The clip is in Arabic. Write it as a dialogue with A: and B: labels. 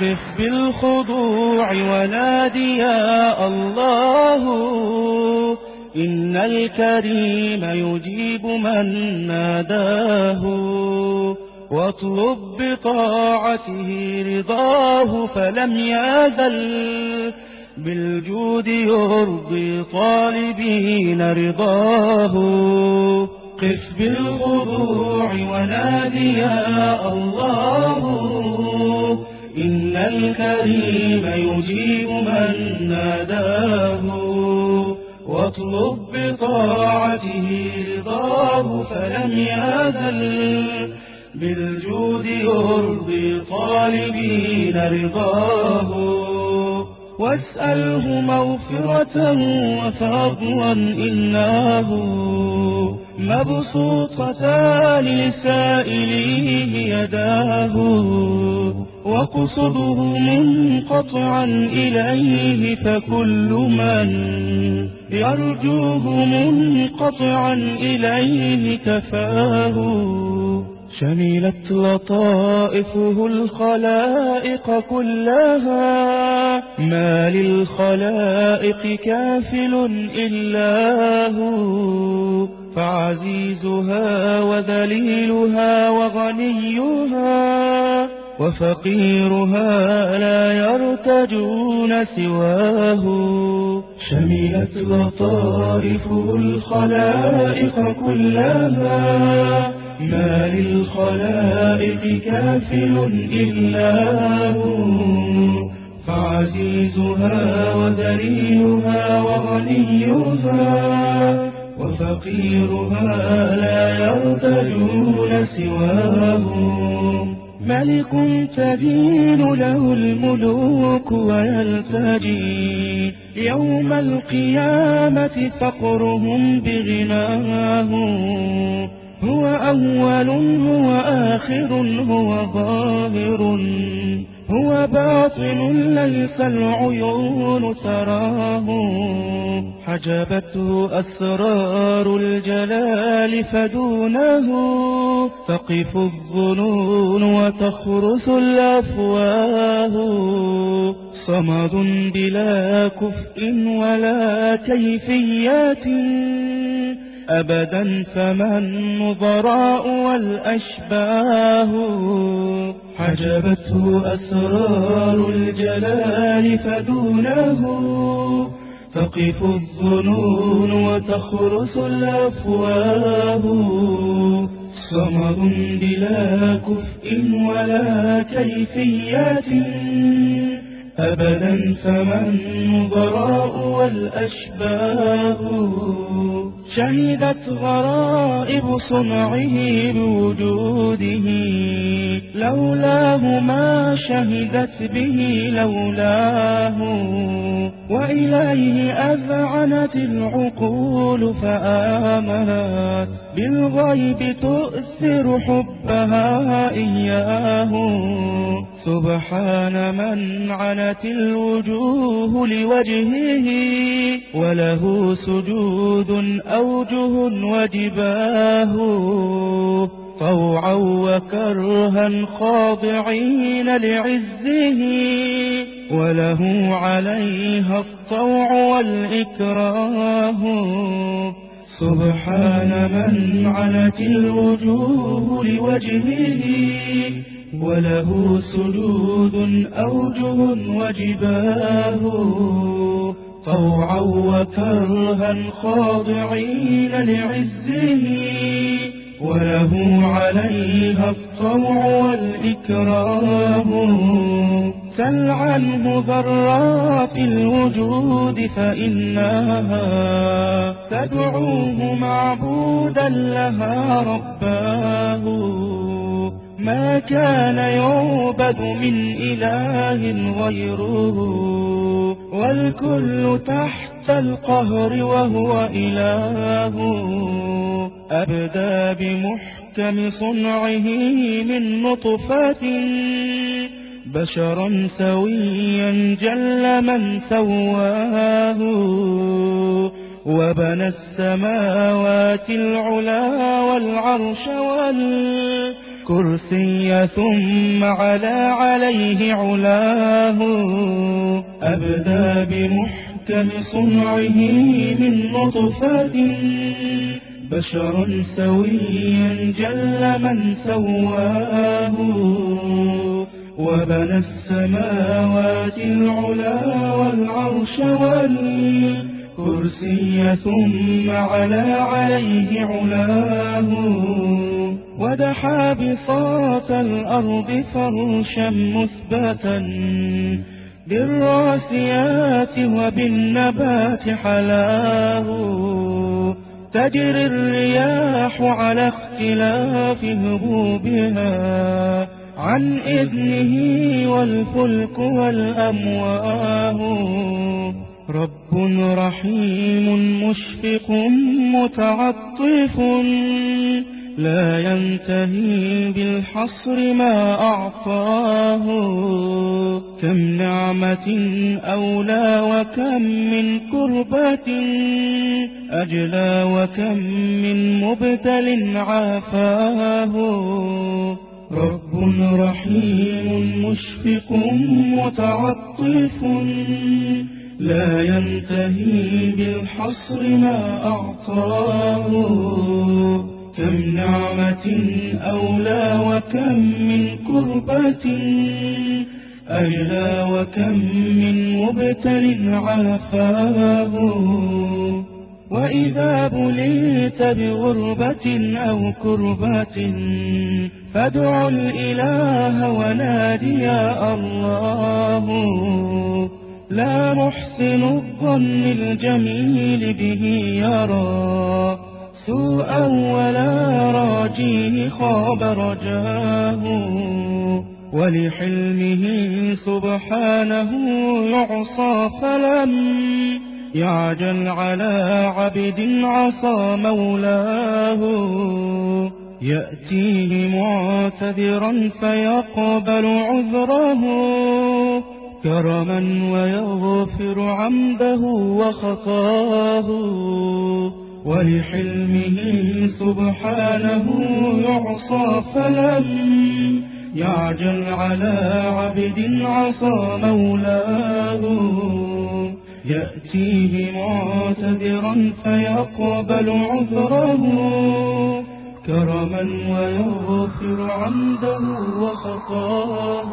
A: قف بالخضوع ونادي يا الله. إن الكريم يجيب من ناداه واطلب بطاعته رضاه فلم يزل. بالجود يرضي طالبين رضاه. قف بالخضوع ونادي يا الله. إن الكريم يجيب من ناداه واطلب بطاعته رضاه فلم يزل بالجود يرضي طالبين رضاه. واسأله مغفرة وفضلا إنه مبسوطتان لسائليه يداه. وقصده منقطعا إليه فكل من يرجوه منقطعا إليه كفاه. شملت لطائفه الخلائق كلها ما للخلائق كافل إلا هو. فعزيزها وذليلها وغنيها وفقيرها لا يرتجون سواه. شملت لطائفه الخلائق كلها. ما للخلائق كافل إلا هو. فعزيزها وذليلها وغنيها. وفقيرها لا يرتجون سواه. ملك تدين له الملوك ويلتجي. يوم القيامة فقرهم بغناه. هو أول هو آخر هو ظاهر. هو باطن ليس العيون تراه. حجبته أسرار الجلال فدونه. تقف الظنون وتخرس الأفواه. صمد بلا كفء ولا كيفيات أبدا فمن نظراء والأشباه؟ حجبته أسرار الجلال فدونه تقف الظنون وتخرس الأفواه. صمد بلا كفء ولا كيفيات أبدا فمن نظراء والأشباه. شهدت غرائب صنعه بوجوده. لولاه ما شهدت به لولاه. وإليه أذعنت العقول فآمنت بالغيب تؤثر حبها إياه. سبحان من عنت الوجوه لوجهه وله سجود أوجه وجباه. طوعا وكرها خاضعين لعزه وله عليها الطوع والإكراه. سبحان من عنت الوجوه لوجهه وله سجود أوجه وجباه طوعا وكرها خاضعين لعزه وله عليها الطوع والإكرام سل عنه ذرات الوجود فإنها تدعوه معبودا لها رباه. ما كان يعبد من إله غيره والكل تحت القهر وهو إله. أبدى بمحكم صنعه من نطفة بشرا سويا جل من سواه وبنى السماوات العلا والعرش والأرض كرسي ثم علا عليه علاه أبدى بمحكم صنعه من نطفات بشرا سويا جل من سواه وبنى السماوات العلا والعرش والكرسي ثم علا عليه علاه ودحى بساط الأرض فرشا مثبتا بالراسيات وبالنبات حلاه تجري الرياح على اختلاف هبوبها عن إذنه والفلك والأمواه. رب رحيم مشفق متعطف لا ينتهي بالحصر ما أعطاه. كم نعمة أولى وكم من كربة أجلى وكم من مبتل عافاه. رب رحيم مشفق متعطف لا ينتهي بالحصر ما أعطاه. كم نعمة أولى وكم من كربة أجلى وكم من مبتل عافاه. وإذا بليت بغربة أو كربة فادع الإله ونادي يا الله. لا محسن الظن الجميل به يرى سوءا ولا راجيه خاب رجاه. ولحلمه سبحانه يعصى فلم يعجل على عبد عصى مولاه. يأتيه معتذرا فيقبل عذره. كرما ويغفر عمده وخطاه. ولحلمه سبحانه يعصى فلم. يعجل على عبد عصى مولاه. يأتيه معتذرا فيقبل عذره كرما ويغفر عمده وخطاه.